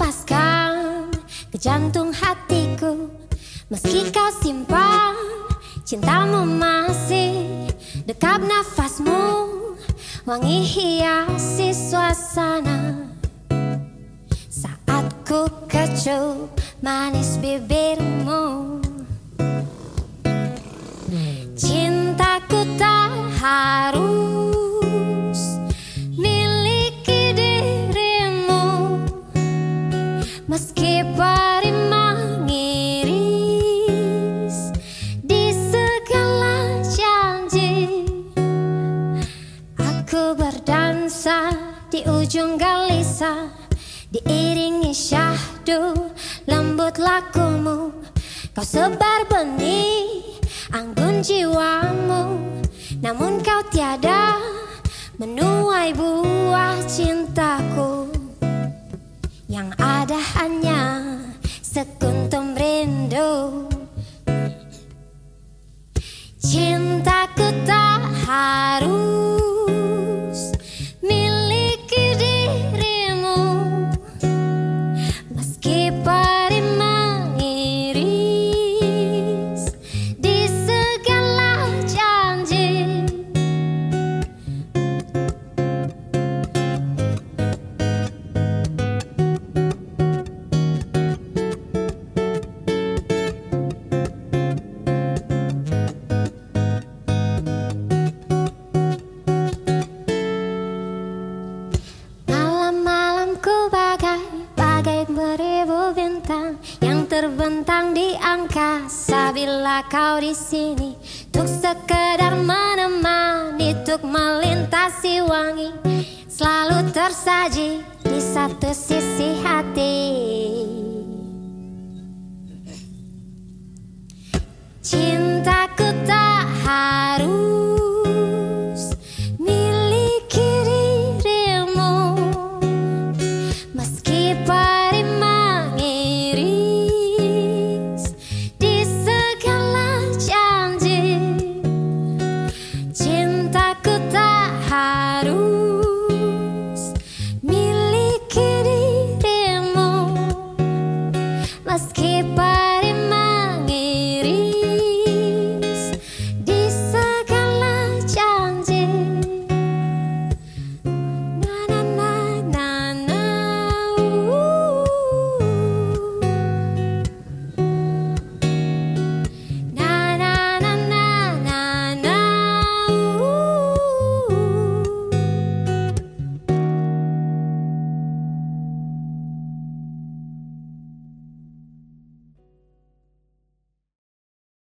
lepaskan ke jantung hatiku. Meski kau simpan cintamu masih Dekap nafasmu. Wangi hiasi suasana. Saat ku kecup manis bibirmu. Di ujung galisa Diiringi syahdu lembut lakumu. Kau sebar benih anggun jiwamu. Namun kau tiada menuai buah cintaku. Yang ada hanya sekuntum terbentang di angkasa. Bila kau di sini tuk sekedar menemani tuk melintasi wangi selalu tersaji di satu sisi hati. Cintaku tak harus miliki dirimu. Meskipun